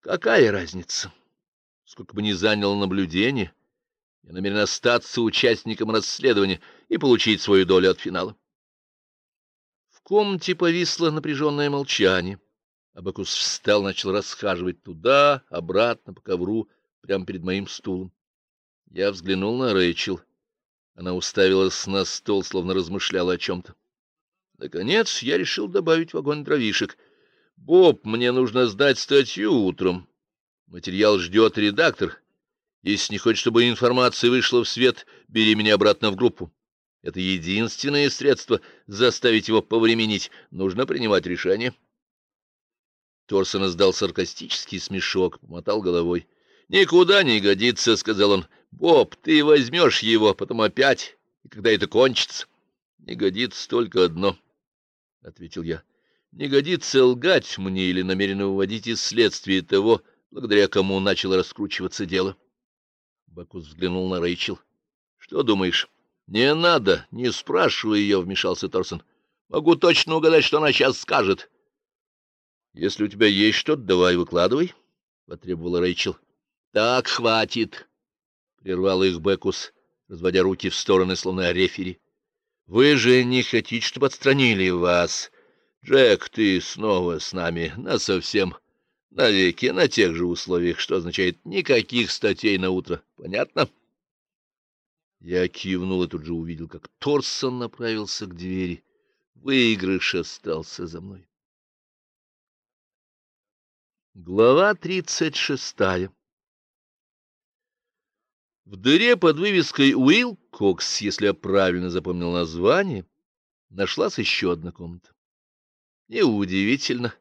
Какая разница? Сколько бы ни заняло наблюдение, я намерен остаться участником расследования и получить свою долю от финала. В комнате повисло напряженное молчание. Абакус встал, начал расхаживать туда, обратно, по ковру, прямо перед моим стулом. Я взглянул на Рэйчел. Она уставилась на стол, словно размышляла о чем-то. Наконец я решил добавить в огонь дровишек. «Боб, мне нужно сдать статью утром. Материал ждет редактор. Если не хочешь, чтобы информация вышла в свет, бери меня обратно в группу. Это единственное средство заставить его повременить. Нужно принимать решение». Торсон издал саркастический смешок, помотал головой. «Никуда не годится», — сказал он. «Боб, ты возьмешь его, потом опять, и когда это кончится?» «Не годится только одно», — ответил я. «Не годится лгать мне или намеренно выводить из следствия того, благодаря кому начало раскручиваться дело». Бакус взглянул на Рэйчел. «Что думаешь?» «Не надо, не спрашивай ее», — вмешался Торсон. «Могу точно угадать, что она сейчас скажет». «Если у тебя есть что-то, давай выкладывай», — потребовала Рэйчел. Так, хватит, — прервал их Бекус, разводя руки в стороны, словно рефери. — Вы же не хотите, чтобы отстранили вас. Джек, ты снова с нами, насовсем, навеки, на тех же условиях, что означает никаких статей на утро. Понятно? Я кивнул и тут же увидел, как Торсон направился к двери. Выигрыш остался за мной. Глава тридцать шестая в дыре под вывеской «Уилкокс», если я правильно запомнил название, нашлась еще одна комната. Неудивительно.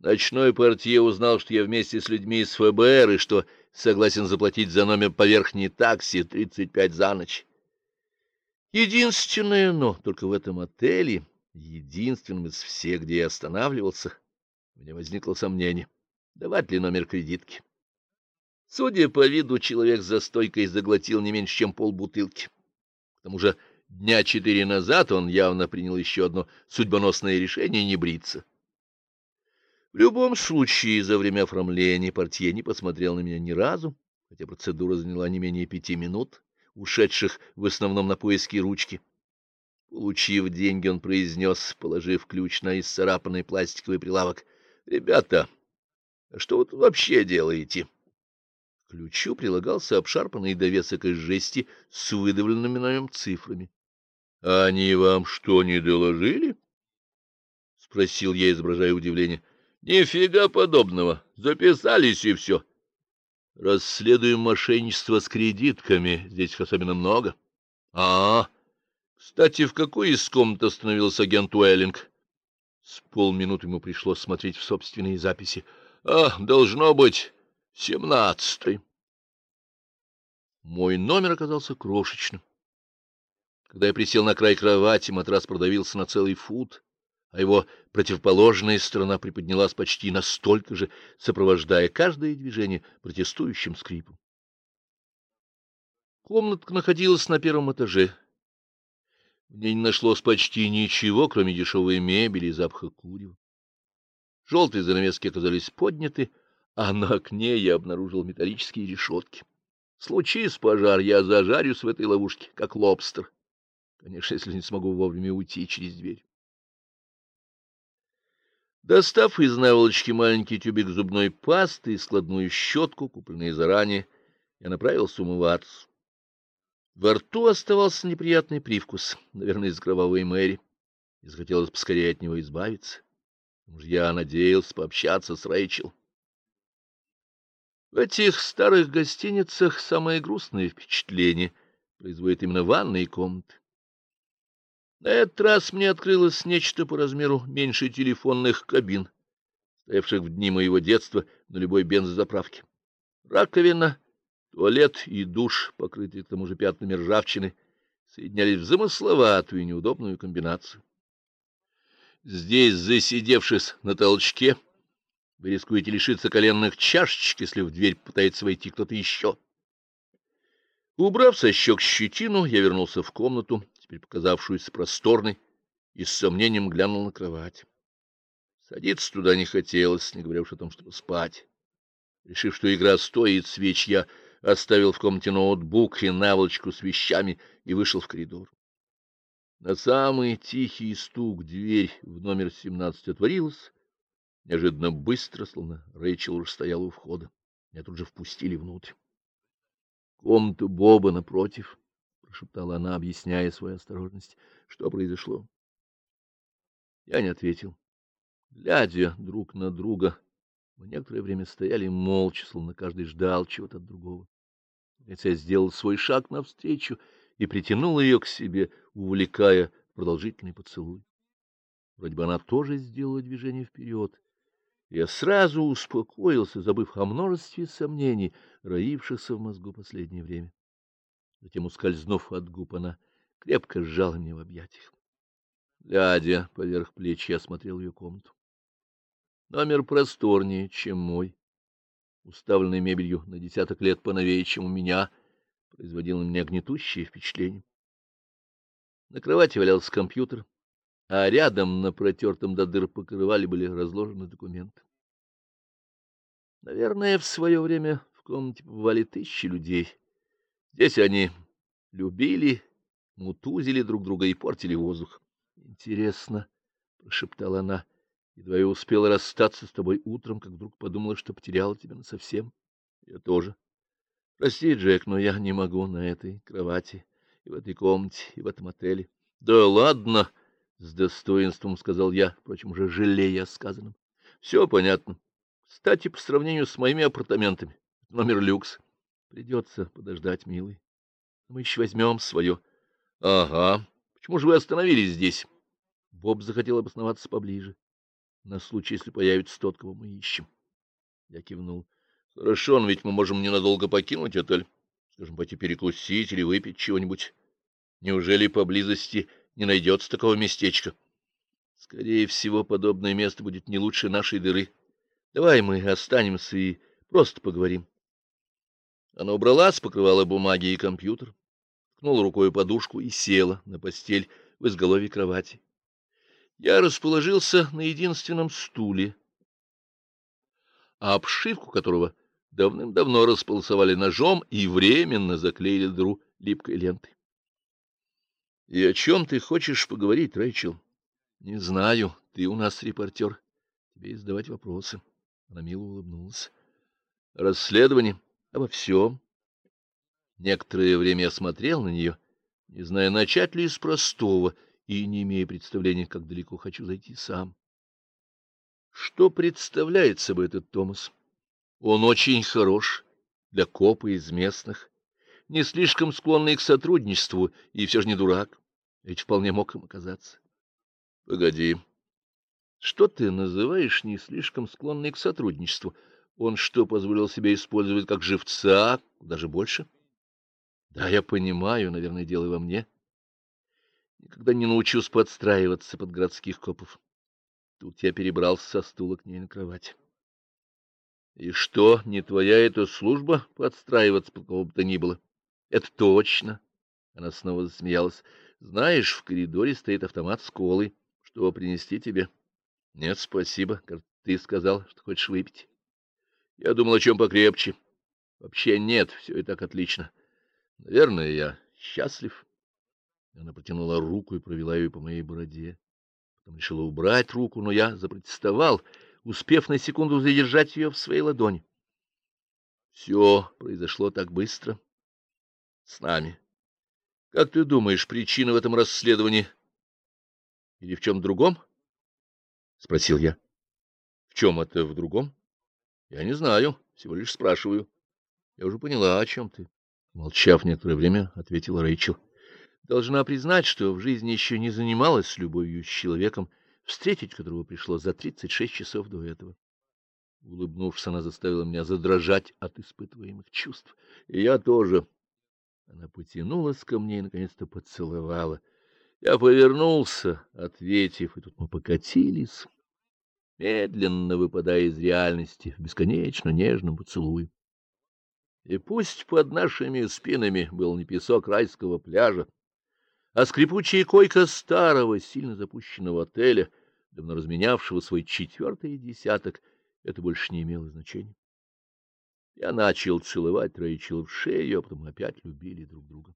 Ночной портье узнал, что я вместе с людьми из ФБР и что согласен заплатить за номер по верхней такси 35 за ночь. Единственное «но» только в этом отеле, единственном из всех, где я останавливался, у меня возникло сомнение, давать ли номер кредитки. Судя по виду, человек за стойкой заглотил не меньше, чем полбутылки. К тому же дня четыре назад он явно принял еще одно судьбоносное решение не бриться. В любом случае, за время оформления портье не посмотрел на меня ни разу, хотя процедура заняла не менее пяти минут, ушедших в основном на поиски ручки. Получив деньги, он произнес, положив ключ на исцарапанный пластиковый прилавок, «Ребята, а что вы тут вообще делаете?» ключу прилагался обшарпанный довесок из жести с выдавленными на нем цифрами. — Они вам что, не доложили? — спросил я, изображая удивление. — Нифига подобного. Записались и все. — Расследуем мошенничество с кредитками. Здесь их особенно много. — А, кстати, в какой из комнат остановился агент Уэллинг? С полминуты ему пришлось смотреть в собственные записи. — А, должно быть... Семнадцатый. Мой номер оказался крошечным. Когда я присел на край кровати, матрас продавился на целый фут, а его противоположная сторона приподнялась почти настолько же, сопровождая каждое движение протестующим скрипом. Комнатка находилась на первом этаже. В ней не нашлось почти ничего, кроме дешевой мебели и запаха курева. Желтые занавески оказались подняты, а на окне я обнаружил металлические решетки. Случись пожар, я зажарюсь в этой ловушке, как лобстер. Конечно, если не смогу вовремя уйти через дверь. Достав из наволочки маленький тюбик зубной пасты и складную щетку, купленные заранее, я направился умываться. Во рту оставался неприятный привкус, наверное, из кровавой мэри, и захотелось поскорее от него избавиться. Я надеялся пообщаться с Рэйчел. В этих старых гостиницах самое грустное впечатление производит именно ванные комнаты. На этот раз мне открылось нечто по размеру меньше телефонных кабин, стоявших в дни моего детства на любой бензозаправке. Раковина, туалет и душ, покрытые к тому же пятнами ржавчины, соединялись в замысловатую и неудобную комбинацию. Здесь, засидевшись на толчке, вы рискуете лишиться коленных чашечек, если в дверь пытается войти кто-то еще. Убрав со щек щетину, я вернулся в комнату, теперь показавшуюся просторной, и с сомнением глянул на кровать. Садиться туда не хотелось, не говоря уж о том, чтобы спать. Решив, что игра стоит свеч, я оставил в комнате ноутбук и наволочку с вещами и вышел в коридор. На самый тихий стук дверь в номер 17 отворилась, неожиданно быстро, словно Рэйчел уже стояла у входа. Меня тут же впустили внутрь. Комната Боба напротив, — прошептала она, объясняя свою осторожность. Что произошло? Я не ответил. Глядя друг на друга, мы некоторое время стояли молча, словно каждый ждал чего-то от другого. Наконец я сделал свой шаг навстречу и притянул ее к себе, увлекая продолжительный поцелуй. Вроде бы она тоже сделала движение вперед. Я сразу успокоился, забыв о множестве сомнений, роившихся в мозгу последнее время. Затем, ускользнув от губ, она крепко сжала меня в объятиях. Глядя поверх плеч, я осмотрел ее комнату. Номер просторнее, чем мой, уставленный мебелью на десяток лет поновее, чем у меня, производил на меня гнетущее впечатление. На кровати валялся компьютер, а рядом на протертом до дыр покрывале были разложены документы. Наверное, в свое время в комнате побывали тысячи людей. Здесь они любили, мутузили друг друга и портили воздух. — Интересно, — прошептала она, — едва я успела расстаться с тобой утром, как вдруг подумала, что потеряла тебя насовсем. Я тоже. Прости, Джек, но я не могу на этой кровати, и в этой комнате, и в этом отеле. — Да ладно, — с достоинством сказал я, впрочем, уже жалея о сказанном. — Все понятно. Кстати, по сравнению с моими апартаментами, номер люкс. Придется подождать, милый. Мы еще возьмем свое. — Ага. Почему же вы остановились здесь? Боб захотел обосноваться поближе, на случай, если появится тот, кого мы ищем. Я кивнул. — Хорошо, но ведь мы можем ненадолго покинуть отель. Скажем, пойти перекусить или выпить чего-нибудь. Неужели поблизости не найдется такого местечка? Скорее всего, подобное место будет не лучше нашей дыры. Давай мы останемся и просто поговорим. Она убрала с покрывала бумаги и компьютер, ткнула рукой подушку и села на постель в изголовье кровати. Я расположился на единственном стуле, а обшивку которого давным-давно располосовали ножом и временно заклеили дыру липкой лентой. — И о чем ты хочешь поговорить, Рэйчел? — Не знаю. Ты у нас репортер. Тебе задавать вопросы. Она мило улыбнулась. Расследование обо всем. Некоторое время я смотрел на нее, не зная, начать ли с простого, и не имея представления, как далеко хочу зайти сам. Что представляет собой этот Томас? Он очень хорош для копа из местных, не слишком склонный к сотрудничеству и все же не дурак, ведь вполне мог им оказаться. Погоди. Что ты называешь не слишком склонный к сотрудничеству? Он что, позволил себе использовать как живца, даже больше? Да, я понимаю, наверное, дело во мне. Никогда не научусь подстраиваться под городских копов. Тут я перебрался со стула к ней на кровать. И что, не твоя эта служба подстраиваться под кого бы то ни было? Это точно. Она снова засмеялась. Знаешь, в коридоре стоит автомат с колой. Что принести тебе? —— Нет, спасибо. Ты сказал, что хочешь выпить. Я думал, о чем покрепче. Вообще нет, все и так отлично. Наверное, я счастлив. Она протянула руку и провела ее по моей бороде. Потом решила убрать руку, но я запротестовал, успев на секунду задержать ее в своей ладони. Все произошло так быстро. С нами. Как ты думаешь, причина в этом расследовании или в чем другом? —— спросил я. — В чем это в другом? — Я не знаю, всего лишь спрашиваю. — Я уже поняла, о чем ты. Молчав некоторое время, ответила Рэйчел. — Должна признать, что в жизни еще не занималась любовью с человеком, встретить которого пришло за тридцать шесть часов до этого. Улыбнувшись, она заставила меня задрожать от испытываемых чувств. И я тоже. Она потянулась ко мне и, наконец-то, поцеловала. Я повернулся, ответив, и тут мы покатились, медленно выпадая из реальности в бесконечно нежном поцелуе. И пусть под нашими спинами был не песок райского пляжа, а скрипучая койка старого, сильно запущенного отеля, давно разменявшего свой четвертый десяток, это больше не имело значения. Я начал целовать Рэйчел в шею, а потом опять любили друг друга.